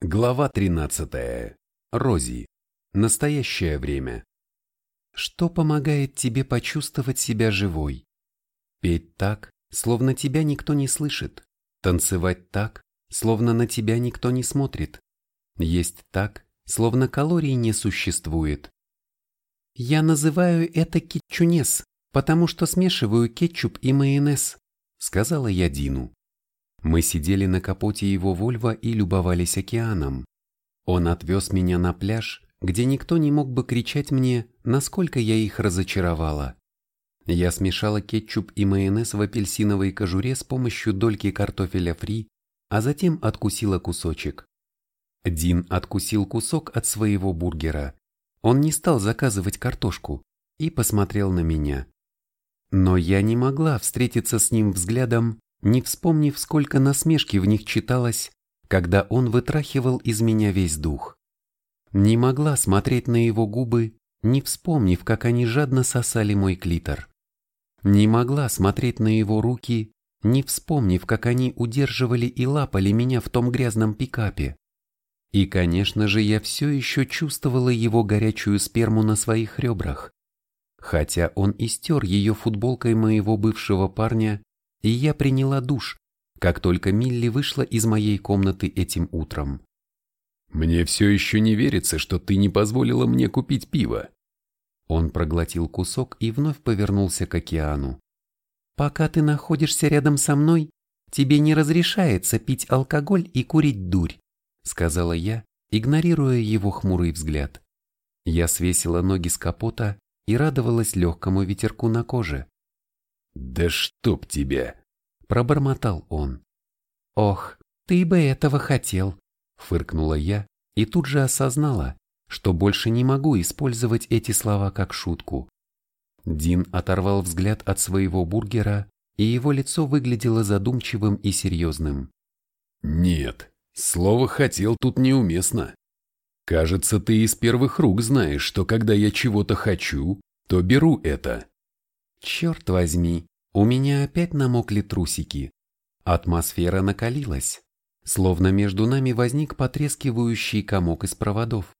Глава 13. Рози. Настоящее время. Что помогает тебе почувствовать себя живой? Петь так, словно тебя никто не слышит. Танцевать так, словно на тебя никто не смотрит. Есть так, словно калорий не существует. Я называю это кетчунес, потому что смешиваю кетчуп и майонез, сказала я Дину. Мы сидели на капоте его Вольво и любовались океаном. Он отвез меня на пляж, где никто не мог бы кричать мне, насколько я их разочаровала. Я смешала кетчуп и майонез в апельсиновой кожуре с помощью дольки картофеля фри, а затем откусила кусочек. Дин откусил кусок от своего бургера. Он не стал заказывать картошку и посмотрел на меня. Но я не могла встретиться с ним взглядом, не вспомнив, сколько насмешки в них читалось, когда он вытрахивал из меня весь дух. Не могла смотреть на его губы, не вспомнив, как они жадно сосали мой клитор. Не могла смотреть на его руки, не вспомнив, как они удерживали и лапали меня в том грязном пикапе. И, конечно же, я все еще чувствовала его горячую сперму на своих ребрах. Хотя он и стер ее футболкой моего бывшего парня, и я приняла душ, как только Милли вышла из моей комнаты этим утром. «Мне все еще не верится, что ты не позволила мне купить пиво». Он проглотил кусок и вновь повернулся к океану. «Пока ты находишься рядом со мной, тебе не разрешается пить алкоголь и курить дурь», сказала я, игнорируя его хмурый взгляд. Я свесила ноги с капота и радовалась легкому ветерку на коже. «Да чтоб тебя!» – пробормотал он. «Ох, ты бы этого хотел!» – фыркнула я и тут же осознала, что больше не могу использовать эти слова как шутку. Дин оторвал взгляд от своего бургера, и его лицо выглядело задумчивым и серьезным. «Нет, слово «хотел» тут неуместно. Кажется, ты из первых рук знаешь, что когда я чего-то хочу, то беру это. Черт возьми, у меня опять намокли трусики. Атмосфера накалилась, словно между нами возник потрескивающий комок из проводов.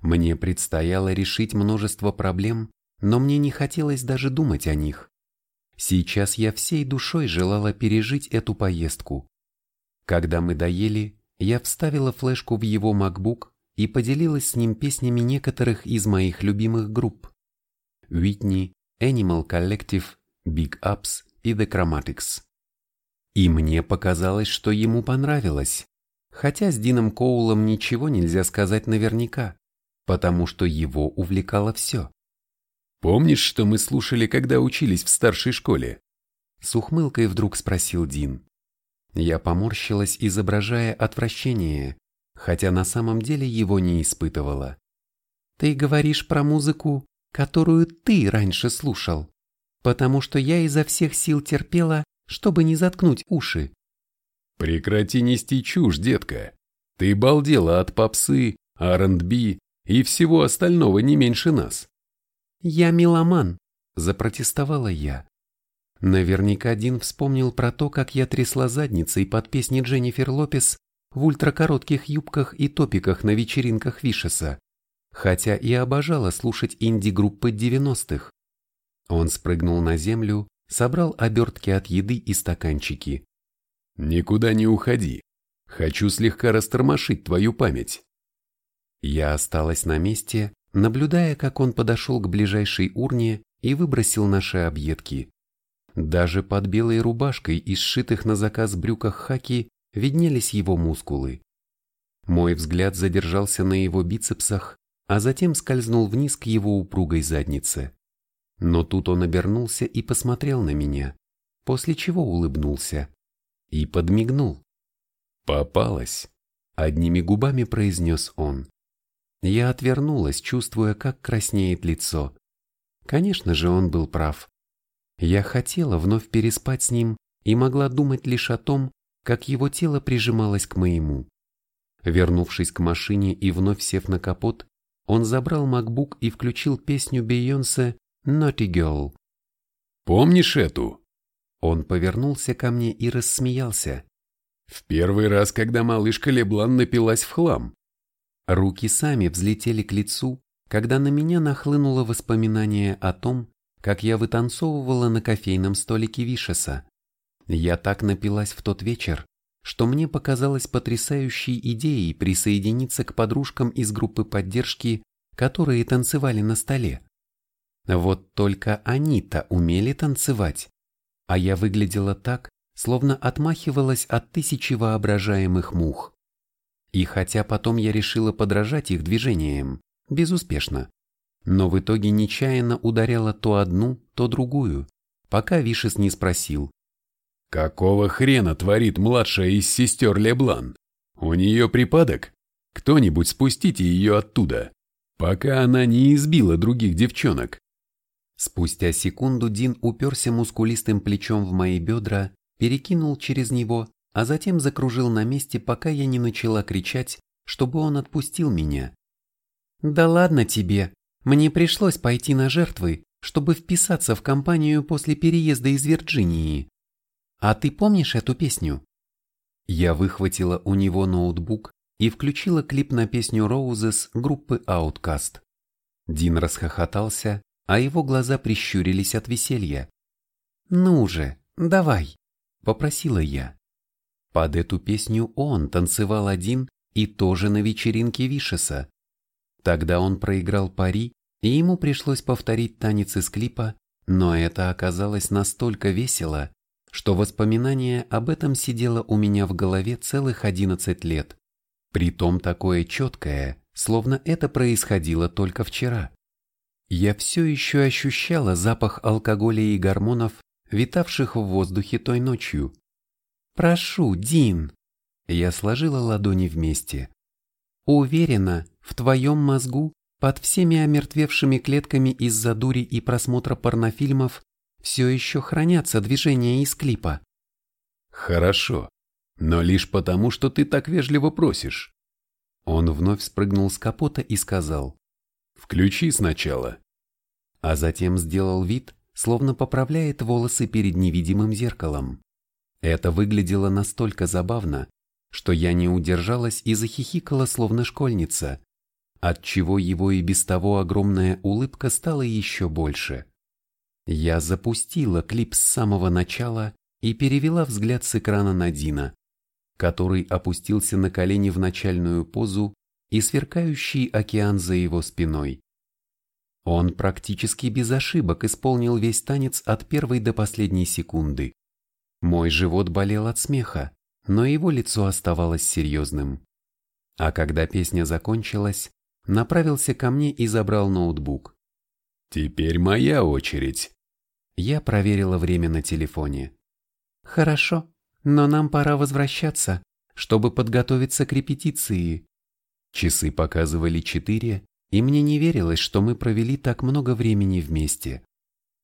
Мне предстояло решить множество проблем, но мне не хотелось даже думать о них. Сейчас я всей душой желала пережить эту поездку. Когда мы доели, я вставила флешку в его MacBook и поделилась с ним песнями некоторых из моих любимых групп. Уитни, Animal Collective, Big Ups и The Chromatics. И мне показалось, что ему понравилось, хотя с Дином Коулом ничего нельзя сказать наверняка, потому что его увлекало все. «Помнишь, что мы слушали, когда учились в старшей школе?» С ухмылкой вдруг спросил Дин. Я поморщилась, изображая отвращение, хотя на самом деле его не испытывала. «Ты говоришь про музыку, которую ты раньше слушал, потому что я изо всех сил терпела, чтобы не заткнуть уши. Прекрати нести чушь, детка. Ты балдела от попсы, R&B и всего остального не меньше нас. Я меломан, запротестовала я. Наверняка Дин вспомнил про то, как я трясла задницей под песни Дженнифер Лопес в ультракоротких юбках и топиках на вечеринках Вишеса хотя и обожала слушать инди-группы 90-х. Он спрыгнул на землю, собрал обертки от еды и стаканчики. «Никуда не уходи. Хочу слегка растормошить твою память». Я осталась на месте, наблюдая, как он подошел к ближайшей урне и выбросил наши объедки. Даже под белой рубашкой и сшитых на заказ брюках хаки виднелись его мускулы. Мой взгляд задержался на его бицепсах, а затем скользнул вниз к его упругой заднице. Но тут он обернулся и посмотрел на меня, после чего улыбнулся и подмигнул. «Попалась!» — одними губами произнес он. Я отвернулась, чувствуя, как краснеет лицо. Конечно же, он был прав. Я хотела вновь переспать с ним и могла думать лишь о том, как его тело прижималось к моему. Вернувшись к машине и вновь сев на капот, он забрал MacBook и включил песню Бейонсе «Naughty Girl». «Помнишь эту?» Он повернулся ко мне и рассмеялся. В первый раз, когда малышка Леблан напилась в хлам. Руки сами взлетели к лицу, когда на меня нахлынуло воспоминание о том, как я вытанцовывала на кофейном столике Вишеса. Я так напилась в тот вечер, что мне показалось потрясающей идеей присоединиться к подружкам из группы поддержки, которые танцевали на столе. Вот только они-то умели танцевать, а я выглядела так, словно отмахивалась от тысячи воображаемых мух. И хотя потом я решила подражать их движениям, безуспешно, но в итоге нечаянно ударяла то одну, то другую, пока Вишес не спросил. «Какого хрена творит младшая из сестер Леблан? У нее припадок? Кто-нибудь спустите ее оттуда, пока она не избила других девчонок». Спустя секунду Дин уперся мускулистым плечом в мои бедра, перекинул через него, а затем закружил на месте, пока я не начала кричать, чтобы он отпустил меня. «Да ладно тебе, мне пришлось пойти на жертвы, чтобы вписаться в компанию после переезда из Вирджинии. А ты помнишь эту песню?» Я выхватила у него ноутбук и включила клип на песню Roses группы Outcast. Дин расхохотался, а его глаза прищурились от веселья. «Ну же, давай!» – попросила я. Под эту песню он танцевал один и тоже на вечеринке Вишеса. Тогда он проиграл пари, и ему пришлось повторить танец из клипа, но это оказалось настолько весело, что воспоминание об этом сидело у меня в голове целых 11 лет. Притом такое четкое, словно это происходило только вчера. Я все еще ощущала запах алкоголя и гормонов, витавших в воздухе той ночью. «Прошу, Дин!» Я сложила ладони вместе. «Уверена, в твоем мозгу, под всеми омертвевшими клетками из-за дури и просмотра порнофильмов, все еще хранятся движения из клипа». «Хорошо, но лишь потому, что ты так вежливо просишь». Он вновь спрыгнул с капота и сказал. Включи сначала. А затем сделал вид, словно поправляет волосы перед невидимым зеркалом. Это выглядело настолько забавно, что я не удержалась и захихикала, словно школьница, отчего его и без того огромная улыбка стала еще больше. Я запустила клип с самого начала и перевела взгляд с экрана на Дина, который опустился на колени в начальную позу и сверкающий океан за его спиной. Он практически без ошибок исполнил весь танец от первой до последней секунды. Мой живот болел от смеха, но его лицо оставалось серьезным. А когда песня закончилась, направился ко мне и забрал ноутбук. «Теперь моя очередь». Я проверила время на телефоне. «Хорошо, но нам пора возвращаться, чтобы подготовиться к репетиции. Часы показывали четыре, и мне не верилось, что мы провели так много времени вместе.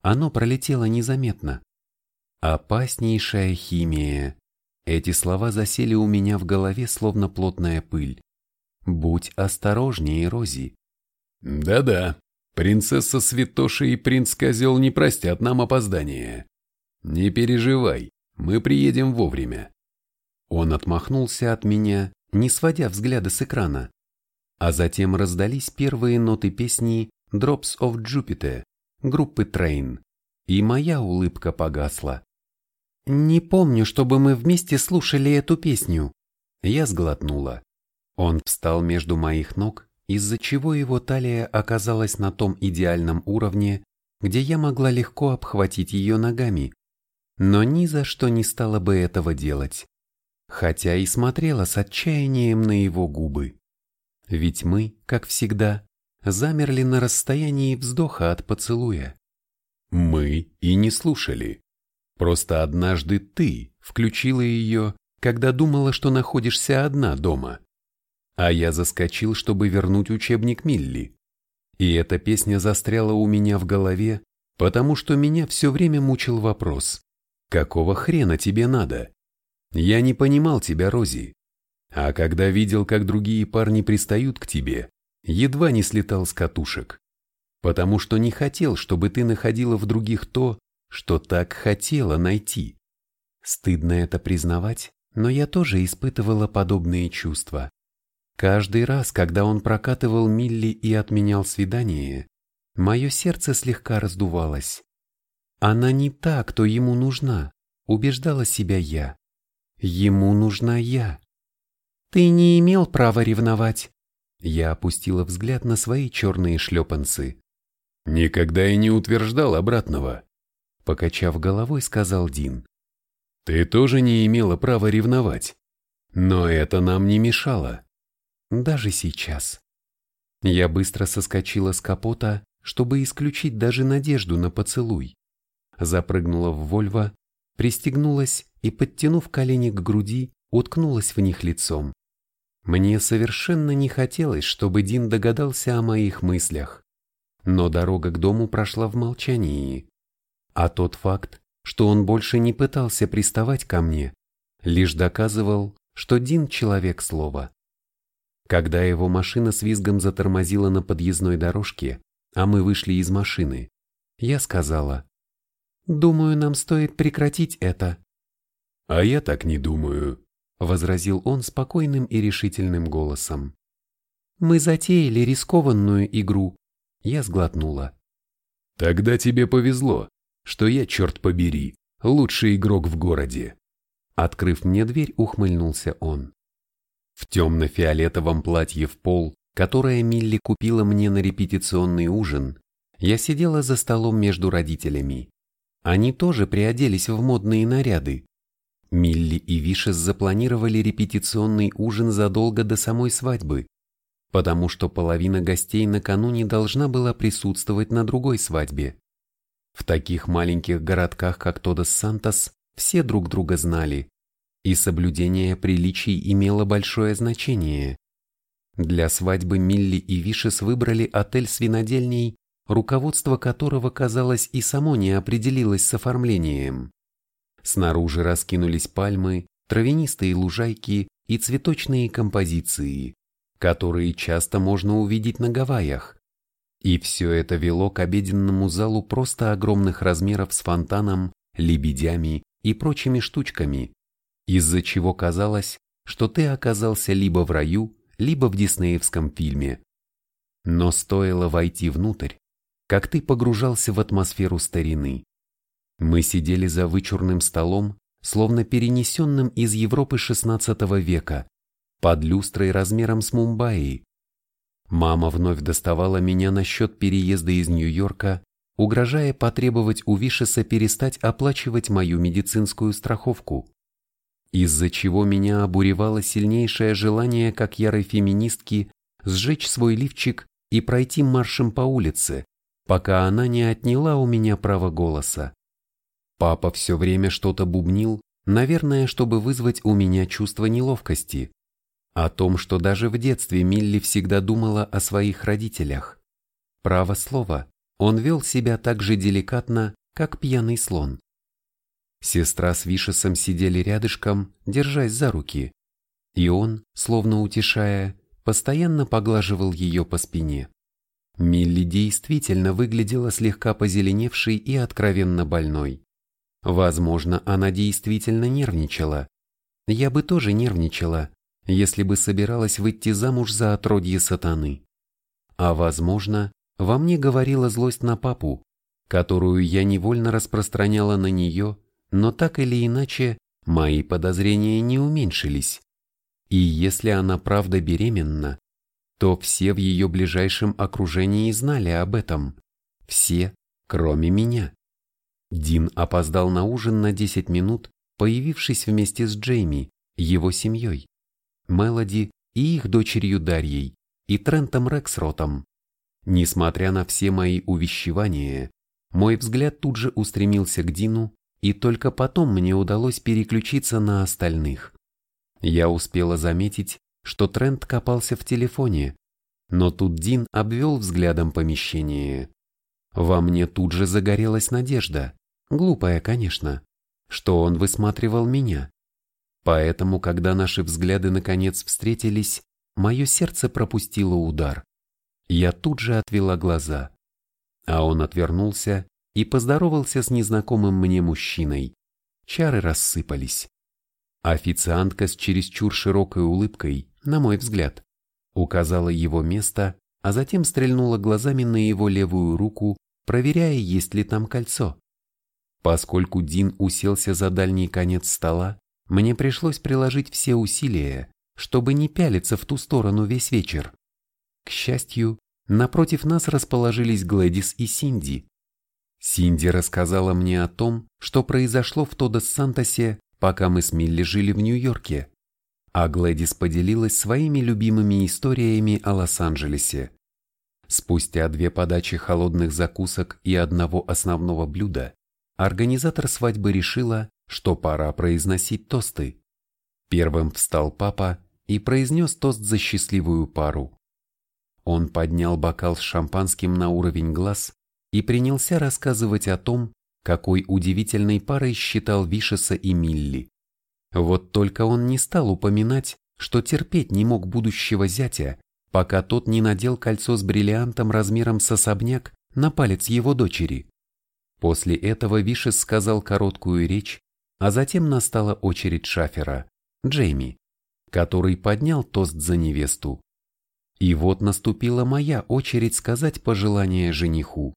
Оно пролетело незаметно. Опаснейшая химия. Эти слова засели у меня в голове, словно плотная пыль. Будь осторожнее, Рози. Да-да, принцесса Святоша и принц Козел не простят нам опоздания. Не переживай, мы приедем вовремя. Он отмахнулся от меня, не сводя взгляда с экрана. А затем раздались первые ноты песни Drops of Jupiter группы Train, и моя улыбка погасла. «Не помню, чтобы мы вместе слушали эту песню». Я сглотнула. Он встал между моих ног, из-за чего его талия оказалась на том идеальном уровне, где я могла легко обхватить ее ногами, но ни за что не стала бы этого делать, хотя и смотрела с отчаянием на его губы. Ведь мы, как всегда, замерли на расстоянии вздоха от поцелуя. Мы и не слушали. Просто однажды ты включила ее, когда думала, что находишься одна дома. А я заскочил, чтобы вернуть учебник Милли. И эта песня застряла у меня в голове, потому что меня все время мучил вопрос. Какого хрена тебе надо? Я не понимал тебя, Рози. А когда видел, как другие парни пристают к тебе, едва не слетал с катушек. Потому что не хотел, чтобы ты находила в других то, что так хотела найти. Стыдно это признавать, но я тоже испытывала подобные чувства. Каждый раз, когда он прокатывал Милли и отменял свидание, мое сердце слегка раздувалось. Она не та, кто ему нужна, убеждала себя я. Ему нужна я. Ты не имел права ревновать. Я опустила взгляд на свои черные шлепанцы. Никогда и не утверждал обратного. Покачав головой, сказал Дин. Ты тоже не имела права ревновать. Но это нам не мешало. Даже сейчас. Я быстро соскочила с капота, чтобы исключить даже надежду на поцелуй. Запрыгнула в Вольво, пристегнулась и, подтянув колени к груди, уткнулась в них лицом. Мне совершенно не хотелось, чтобы Дин догадался о моих мыслях. Но дорога к дому прошла в молчании. А тот факт, что он больше не пытался приставать ко мне, лишь доказывал, что Дин человек слова. Когда его машина с визгом затормозила на подъездной дорожке, а мы вышли из машины, я сказала, «Думаю, нам стоит прекратить это». «А я так не думаю», — возразил он спокойным и решительным голосом. «Мы затеяли рискованную игру», — я сглотнула. «Тогда тебе повезло, что я, черт побери, лучший игрок в городе». Открыв мне дверь, ухмыльнулся он. В темно-фиолетовом платье в пол, которое Милли купила мне на репетиционный ужин, я сидела за столом между родителями. Они тоже приоделись в модные наряды. Милли и Вишес запланировали репетиционный ужин задолго до самой свадьбы, потому что половина гостей накануне должна была присутствовать на другой свадьбе. В таких маленьких городках, как Тодос-Сантос, все друг друга знали, и соблюдение приличий имело большое значение. Для свадьбы Милли и Вишес выбрали отель с винодельней, руководство которого, казалось, и само не определилось с оформлением. Снаружи раскинулись пальмы, травянистые лужайки и цветочные композиции, которые часто можно увидеть на Гавайях. И все это вело к обеденному залу просто огромных размеров с фонтаном, лебедями и прочими штучками, из-за чего казалось, что ты оказался либо в раю, либо в диснеевском фильме. Но стоило войти внутрь, как ты погружался в атмосферу старины. Мы сидели за вычурным столом, словно перенесенным из Европы XVI века, под люстрой размером с Мумбаи. Мама вновь доставала меня насчет переезда из Нью-Йорка, угрожая потребовать у Вишеса перестать оплачивать мою медицинскую страховку из-за чего меня обуревало сильнейшее желание, как ярой феминистки, сжечь свой лифчик и пройти маршем по улице, пока она не отняла у меня право голоса. Папа все время что-то бубнил, наверное, чтобы вызвать у меня чувство неловкости, о том, что даже в детстве Милли всегда думала о своих родителях. Право слово, он вел себя так же деликатно, как пьяный слон. Сестра с Вишесом сидели рядышком, держась за руки. И он, словно утешая, постоянно поглаживал ее по спине. Милли действительно выглядела слегка позеленевшей и откровенно больной. Возможно, она действительно нервничала. Я бы тоже нервничала, если бы собиралась выйти замуж за отродье сатаны. А возможно, во мне говорила злость на папу, которую я невольно распространяла на нее но так или иначе мои подозрения не уменьшились. И если она правда беременна, то все в ее ближайшем окружении знали об этом. Все, кроме меня. Дин опоздал на ужин на 10 минут, появившись вместе с Джейми, его семьей, Мелоди и их дочерью Дарьей, и Трентом Рексротом. Несмотря на все мои увещевания, мой взгляд тут же устремился к Дину, и только потом мне удалось переключиться на остальных. Я успела заметить, что Трент копался в телефоне, но тут Дин обвел взглядом помещение. Во мне тут же загорелась надежда, глупая, конечно, что он высматривал меня. Поэтому, когда наши взгляды наконец встретились, мое сердце пропустило удар. Я тут же отвела глаза, а он отвернулся и поздоровался с незнакомым мне мужчиной. Чары рассыпались. Официантка с чересчур широкой улыбкой, на мой взгляд, указала его место, а затем стрельнула глазами на его левую руку, проверяя, есть ли там кольцо. Поскольку Дин уселся за дальний конец стола, мне пришлось приложить все усилия, чтобы не пялиться в ту сторону весь вечер. К счастью, напротив нас расположились Глэдис и Синди. Синди рассказала мне о том, что произошло в Тодос-Сантосе, пока мы с Милли жили в Нью-Йорке, а Глэдис поделилась своими любимыми историями о Лос-Анджелесе. Спустя две подачи холодных закусок и одного основного блюда, организатор свадьбы решила, что пора произносить тосты. Первым встал папа и произнес тост за счастливую пару. Он поднял бокал с шампанским на уровень глаз и принялся рассказывать о том, какой удивительной парой считал Вишеса и Милли. Вот только он не стал упоминать, что терпеть не мог будущего зятя, пока тот не надел кольцо с бриллиантом размером с особняк на палец его дочери. После этого Вишес сказал короткую речь, а затем настала очередь шафера, Джейми, который поднял тост за невесту. И вот наступила моя очередь сказать пожелание жениху.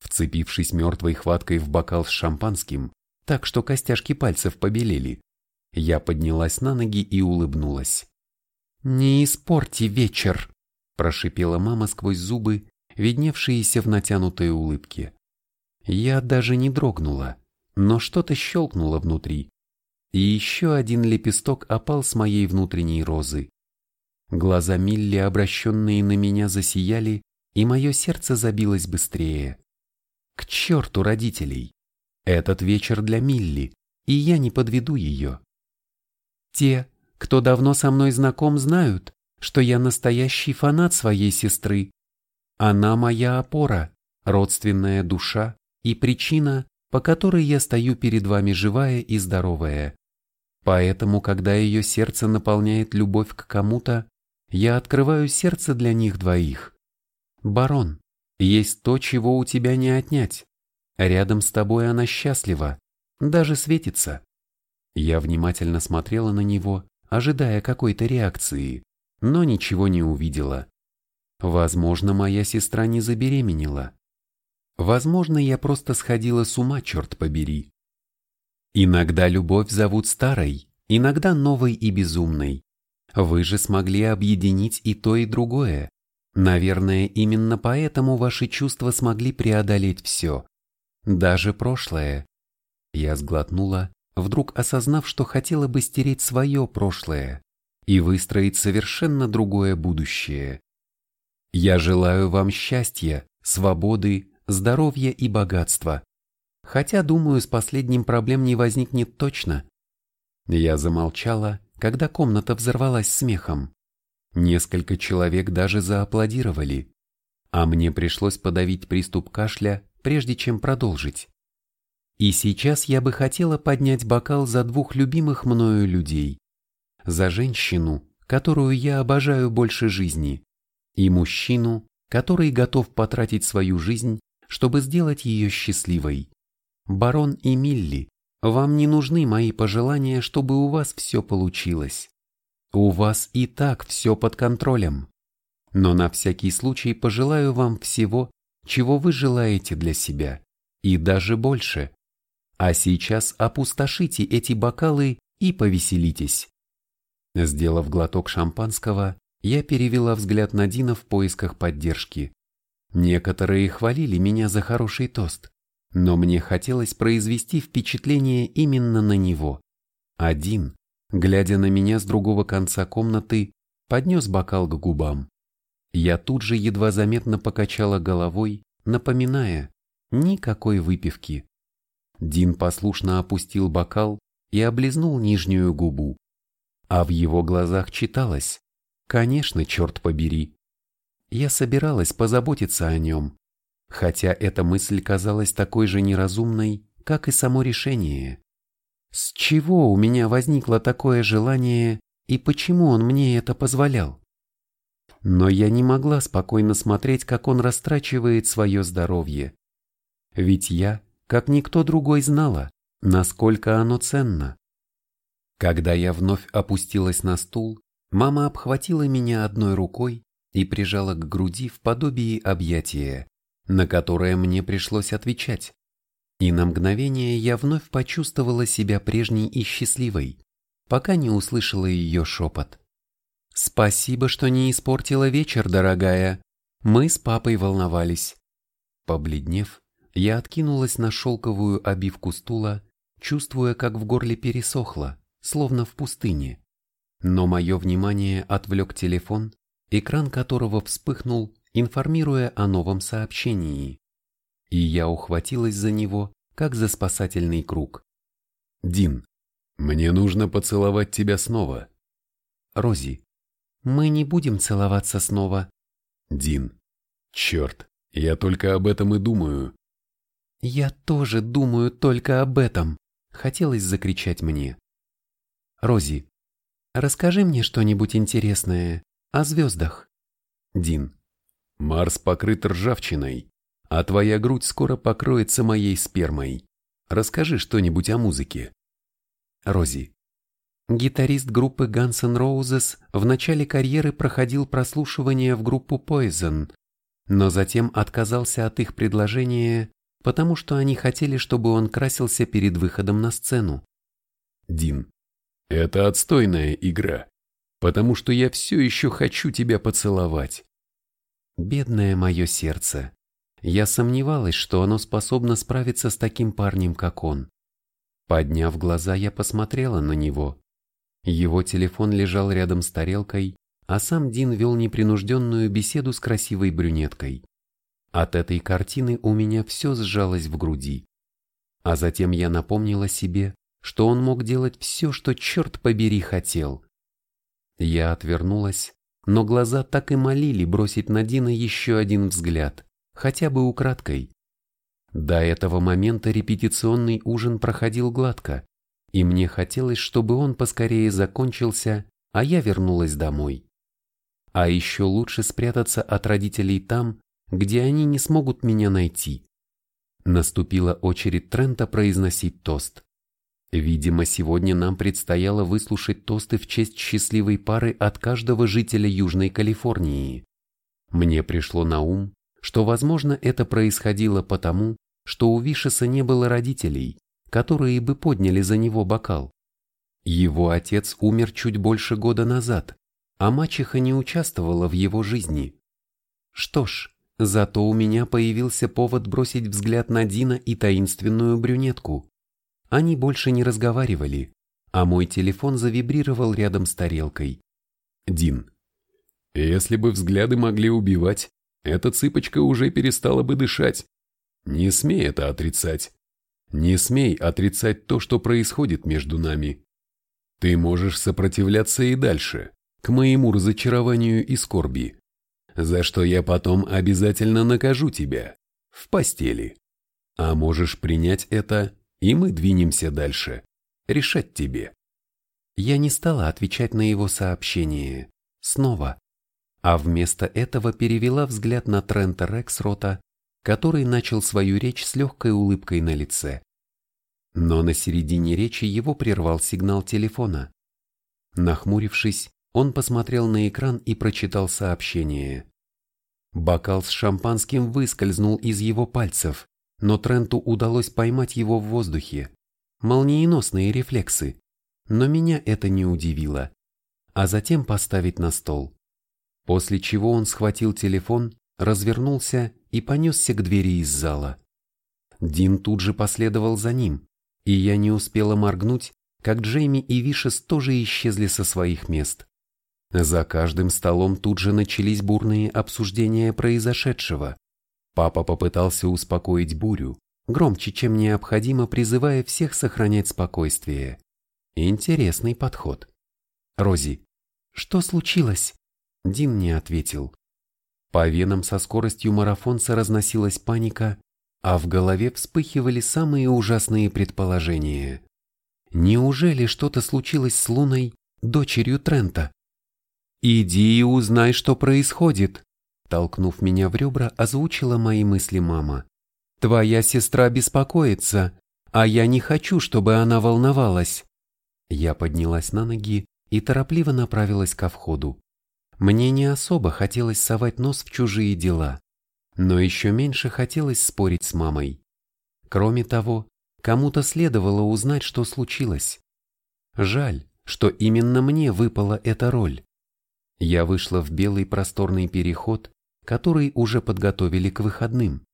Вцепившись мертвой хваткой в бокал с шампанским, так что костяшки пальцев побелели, я поднялась на ноги и улыбнулась. «Не испорти вечер!» – прошипела мама сквозь зубы, видневшиеся в натянутой улыбке. Я даже не дрогнула, но что-то щелкнуло внутри, и еще один лепесток опал с моей внутренней розы. Глаза Милли, обращенные на меня, засияли, и мое сердце забилось быстрее. К черту родителей! Этот вечер для Милли, и я не подведу ее. Те, кто давно со мной знаком, знают, что я настоящий фанат своей сестры. Она моя опора, родственная душа и причина, по которой я стою перед вами живая и здоровая. Поэтому, когда ее сердце наполняет любовь к кому-то, я открываю сердце для них двоих. Барон, есть то, чего у тебя не отнять. Рядом с тобой она счастлива, даже светится. Я внимательно смотрела на него, ожидая какой-то реакции, но ничего не увидела. Возможно, моя сестра не забеременела. Возможно, я просто сходила с ума, черт побери. Иногда любовь зовут старой, иногда новой и безумной. Вы же смогли объединить и то, и другое. Наверное, именно поэтому ваши чувства смогли преодолеть все. Даже прошлое. Я сглотнула, вдруг осознав, что хотела бы стереть свое прошлое и выстроить совершенно другое будущее. Я желаю вам счастья, свободы, здоровья и богатства. Хотя, думаю, с последним проблем не возникнет точно. Я замолчала, когда комната взорвалась смехом. Несколько человек даже зааплодировали, а мне пришлось подавить приступ кашля, прежде чем продолжить. И сейчас я бы хотела поднять бокал за двух любимых мною людей. За женщину, которую я обожаю больше жизни, и мужчину, который готов потратить свою жизнь, чтобы сделать ее счастливой. Барон и Милли, вам не нужны мои пожелания, чтобы у вас все получилось. У вас и так все под контролем. Но на всякий случай пожелаю вам всего, чего вы желаете для себя, и даже больше. А сейчас опустошите эти бокалы и повеселитесь. Сделав глоток шампанского, я перевела взгляд на Дина в поисках поддержки. Некоторые хвалили меня за хороший тост, но мне хотелось произвести впечатление именно на него. Один, глядя на меня с другого конца комнаты, поднес бокал к губам. Я тут же едва заметно покачала головой, напоминая, никакой выпивки. Дин послушно опустил бокал и облизнул нижнюю губу. А в его глазах читалось «Конечно, черт побери». Я собиралась позаботиться о нем, хотя эта мысль казалась такой же неразумной, как и само решение. С чего у меня возникло такое желание и почему он мне это позволял? Но я не могла спокойно смотреть, как он растрачивает свое здоровье. Ведь я, как никто другой, знала, насколько оно ценно. Когда я вновь опустилась на стул, мама обхватила меня одной рукой и прижала к груди в подобии объятия, на которое мне пришлось отвечать. И на мгновение я вновь почувствовала себя прежней и счастливой, пока не услышала ее шепот. «Спасибо, что не испортила вечер, дорогая. Мы с папой волновались». Побледнев, я откинулась на шелковую обивку стула, чувствуя, как в горле пересохло, словно в пустыне. Но мое внимание отвлек телефон, экран которого вспыхнул, информируя о новом сообщении. И я ухватилась за него, как за спасательный круг. «Дин, мне нужно поцеловать тебя снова». «Рози, мы не будем целоваться снова». «Дин, черт, я только об этом и думаю». «Я тоже думаю только об этом», — хотелось закричать мне. «Рози, расскажи мне что-нибудь интересное о звездах». Дин, Марс покрыт ржавчиной, а твоя грудь скоро покроется моей спермой. Расскажи что-нибудь о музыке. Рози. Гитарист группы Guns N' Roses в начале карьеры проходил прослушивание в группу Poison, но затем отказался от их предложения, потому что они хотели, чтобы он красился перед выходом на сцену. Дин. Это отстойная игра, потому что я все еще хочу тебя поцеловать. Бедное мое сердце. Я сомневалась, что оно способно справиться с таким парнем, как он. Подняв глаза, я посмотрела на него. Его телефон лежал рядом с тарелкой, а сам Дин вел непринужденную беседу с красивой брюнеткой. От этой картины у меня все сжалось в груди. А затем я напомнила себе, что он мог делать все, что черт побери хотел. Я отвернулась, но глаза так и молили бросить на Дина еще один взгляд, хотя бы украдкой. До этого момента репетиционный ужин проходил гладко, и мне хотелось, чтобы он поскорее закончился, а я вернулась домой. А еще лучше спрятаться от родителей там, где они не смогут меня найти. Наступила очередь Трента произносить тост. Видимо, сегодня нам предстояло выслушать тосты в честь счастливой пары от каждого жителя Южной Калифорнии. Мне пришло на ум, что, возможно, это происходило потому, что у Вишеса не было родителей, которые бы подняли за него бокал. Его отец умер чуть больше года назад, а мачеха не участвовала в его жизни. Что ж, зато у меня появился повод бросить взгляд на Дина и таинственную брюнетку. Они больше не разговаривали, а мой телефон завибрировал рядом с тарелкой. Дин. Если бы взгляды могли убивать, эта цыпочка уже перестала бы дышать. Не смей это отрицать. Не смей отрицать то, что происходит между нами. Ты можешь сопротивляться и дальше, к моему разочарованию и скорби, за что я потом обязательно накажу тебя, в постели. А можешь принять это и мы двинемся дальше. Решать тебе. Я не стала отвечать на его сообщение. Снова. А вместо этого перевела взгляд на Трента Рексрота, который начал свою речь с легкой улыбкой на лице. Но на середине речи его прервал сигнал телефона. Нахмурившись, он посмотрел на экран и прочитал сообщение. Бокал с шампанским выскользнул из его пальцев, но Тренту удалось поймать его в воздухе. Молниеносные рефлексы. Но меня это не удивило. А затем поставить на стол. После чего он схватил телефон, развернулся и понесся к двери из зала. Дин тут же последовал за ним, и я не успела моргнуть, как Джейми и Вишес тоже исчезли со своих мест. За каждым столом тут же начались бурные обсуждения произошедшего. Папа попытался успокоить бурю, громче, чем необходимо, призывая всех сохранять спокойствие. Интересный подход. Рози, что случилось? Дин не ответил. По венам со скоростью марафонца разносилась паника, а в голове вспыхивали самые ужасные предположения. Неужели что-то случилось с Луной, дочерью Трента? «Иди и узнай, что происходит», Толкнув меня в ребра, озвучила мои мысли мама. «Твоя сестра беспокоится, а я не хочу, чтобы она волновалась». Я поднялась на ноги и торопливо направилась ко входу. Мне не особо хотелось совать нос в чужие дела, но еще меньше хотелось спорить с мамой. Кроме того, кому-то следовало узнать, что случилось. Жаль, что именно мне выпала эта роль. Я вышла в белый просторный переход, который уже подготовили к выходным,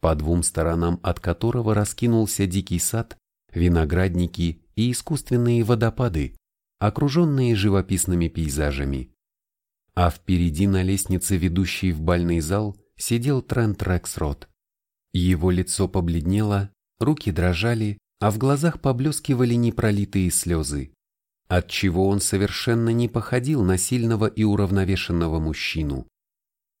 по двум сторонам от которого раскинулся дикий сад, виноградники и искусственные водопады, окруженные живописными пейзажами. А впереди на лестнице, ведущей в бальный зал, сидел Трент Рексрот. Его лицо побледнело, руки дрожали, а в глазах поблескивали непролитые слезы, отчего он совершенно не походил на сильного и уравновешенного мужчину.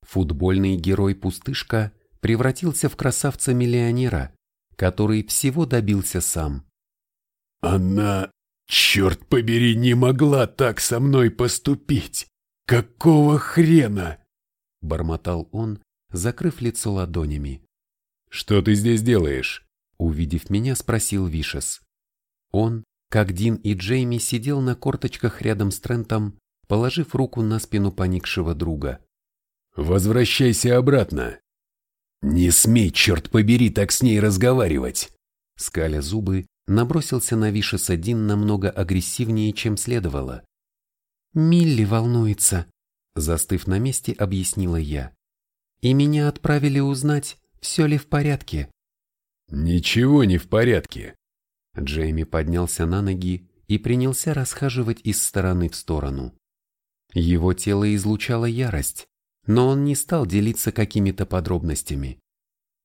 Футбольный герой-пустышка превратился в красавца-миллионера, который всего добился сам. «Она, черт побери, не могла так со мной поступить! Какого хрена?» Бормотал он, закрыв лицо ладонями. «Что ты здесь делаешь?» Увидев меня, спросил Вишес. Он, как Дин и Джейми, сидел на корточках рядом с Трентом, положив руку на спину поникшего друга. «Возвращайся обратно!» «Не смей, черт побери, так с ней разговаривать!» Скаля зубы, набросился на Вишеса Дин намного агрессивнее, чем следовало. «Милли волнуется», — застыв на месте, объяснила я. «И меня отправили узнать, все ли в порядке». «Ничего не в порядке». Джейми поднялся на ноги и принялся расхаживать из стороны в сторону. Его тело излучало ярость, но он не стал делиться какими-то подробностями.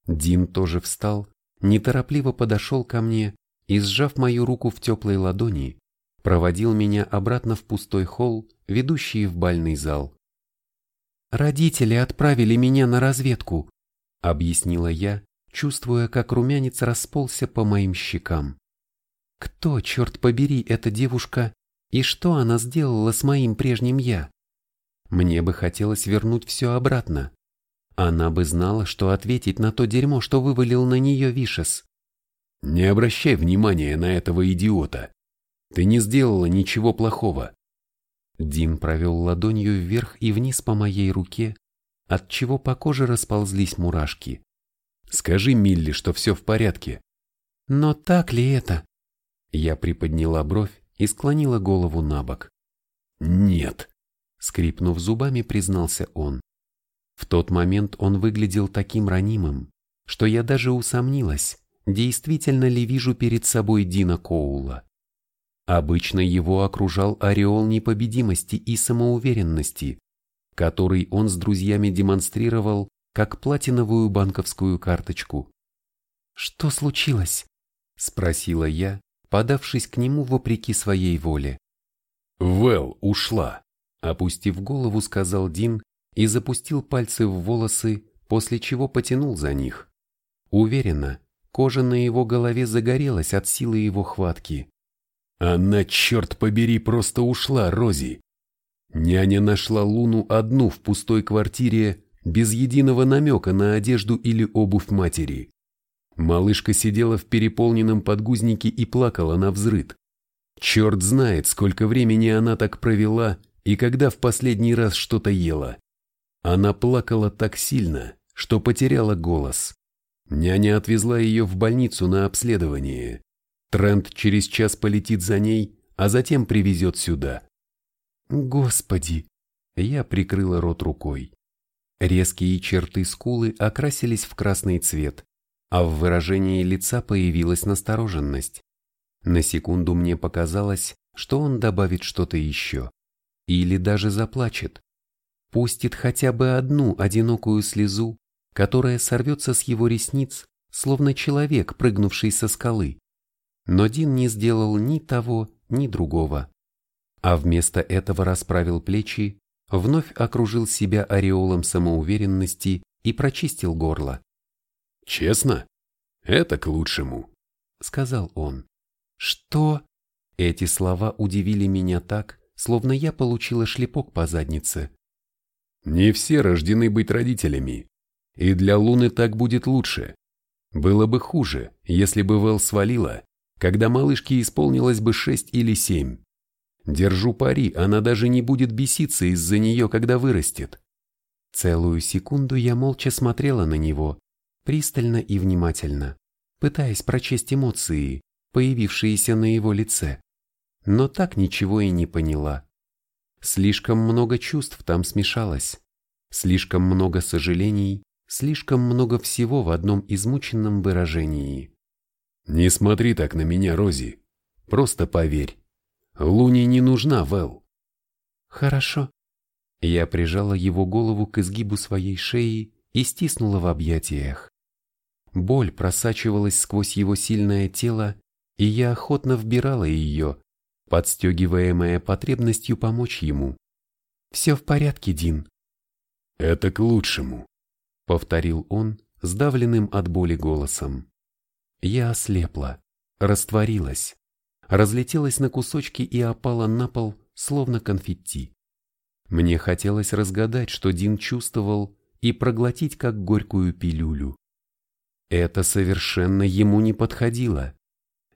Дин тоже встал, неторопливо подошел ко мне и, сжав мою руку в теплой ладони, проводил меня обратно в пустой холл, ведущий в бальный зал. «Родители отправили меня на разведку», — объяснила я, чувствуя, как румянец расползся по моим щекам. «Кто, черт побери, эта девушка и что она сделала с моим прежним «я»?» Мне бы хотелось вернуть все обратно. Она бы знала, что ответить на то дерьмо, что вывалил на нее Вишес. Не обращай внимания на этого идиота. Ты не сделала ничего плохого. Дин провел ладонью вверх и вниз по моей руке, от чего по коже расползлись мурашки. Скажи Милли, что все в порядке. Но так ли это? Я приподняла бровь и склонила голову на бок. Нет, скрипнув зубами, признался он. В тот момент он выглядел таким ранимым, что я даже усомнилась, действительно ли вижу перед собой Дина Коула. Обычно его окружал ореол непобедимости и самоуверенности, который он с друзьями демонстрировал как платиновую банковскую карточку. «Что случилось?» – спросила я, подавшись к нему вопреки своей воле. «Вэл ушла», – опустив голову, сказал Дин и запустил пальцы в волосы, после чего потянул за них. Уверенно, Кожа на его голове загорелась от силы его хватки. Она, черт побери, просто ушла, Рози. Няня нашла Луну одну в пустой квартире, без единого намека на одежду или обувь матери. Малышка сидела в переполненном подгузнике и плакала на взрыд. Черт знает, сколько времени она так провела и когда в последний раз что-то ела. Она плакала так сильно, что потеряла голос. Няня отвезла ее в больницу на обследование. Трент через час полетит за ней, а затем привезет сюда. Господи! Я прикрыла рот рукой. Резкие черты скулы окрасились в красный цвет, а в выражении лица появилась настороженность. На секунду мне показалось, что он добавит что-то еще. Или даже заплачет. Пустит хотя бы одну одинокую слезу, которая сорвется с его ресниц, словно человек, прыгнувший со скалы. Но Дин не сделал ни того, ни другого. А вместо этого расправил плечи, вновь окружил себя ореолом самоуверенности и прочистил горло. «Честно? Это к лучшему», — сказал он. «Что?» Эти слова удивили меня так, словно я получила шлепок по заднице. «Не все рождены быть родителями. И для Луны так будет лучше. Было бы хуже, если бы Вэл свалила, когда малышке исполнилось бы шесть или семь. Держу пари, она даже не будет беситься из-за нее, когда вырастет. Целую секунду я молча смотрела на него, пристально и внимательно, пытаясь прочесть эмоции, появившиеся на его лице. Но так ничего и не поняла. Слишком много чувств там смешалось, слишком много сожалений, слишком много всего в одном измученном выражении. «Не смотри так на меня, Рози. Просто поверь. Луне не нужна Вэл. Хорошо. Я прижала его голову к изгибу своей шеи и стиснула в объятиях. Боль просачивалась сквозь его сильное тело, и я охотно вбирала ее, подстегиваемая потребностью помочь ему. «Все в порядке, Дин». «Это к лучшему», — повторил он, сдавленным от боли голосом. Я ослепла, растворилась разлетелась на кусочки и опала на пол, словно конфетти. Мне хотелось разгадать, что Дин чувствовал, и проглотить как горькую пилюлю. Это совершенно ему не подходило.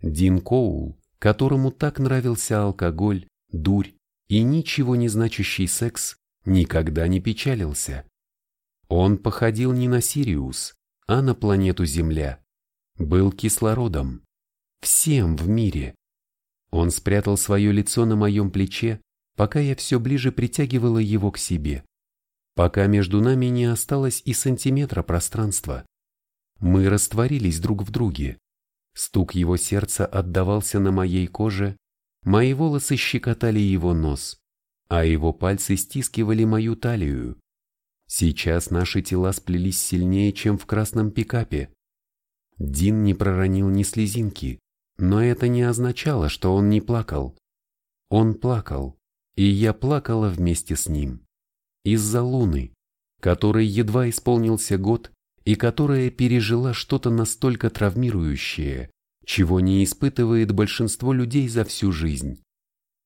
Дин Коул, которому так нравился алкоголь, дурь и ничего не значащий секс, никогда не печалился. Он походил не на Сириус, а на планету Земля. Был кислородом. Всем в мире. Он спрятал свое лицо на моем плече, пока я все ближе притягивала его к себе. Пока между нами не осталось и сантиметра пространства. Мы растворились друг в друге. Стук его сердца отдавался на моей коже, мои волосы щекотали его нос, а его пальцы стискивали мою талию. Сейчас наши тела сплелись сильнее, чем в красном пикапе. Дин не проронил ни слезинки, но это не означало, что он не плакал. Он плакал, и я плакала вместе с ним. Из-за Луны, которой едва исполнился год и которая пережила что-то настолько травмирующее, чего не испытывает большинство людей за всю жизнь.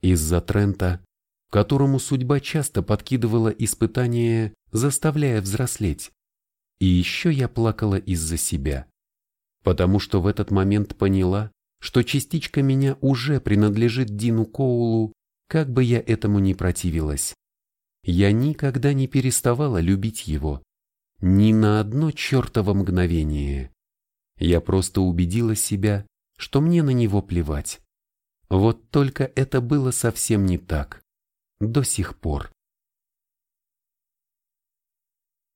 Из-за Трента, которому судьба часто подкидывала испытания, заставляя взрослеть. И еще я плакала из-за себя, потому что в этот момент поняла, что частичка меня уже принадлежит Дину Коулу, как бы я этому ни противилась. Я никогда не переставала любить его. Ни на одно чертово мгновение. Я просто убедила себя, что мне на него плевать. Вот только это было совсем не так. До сих пор.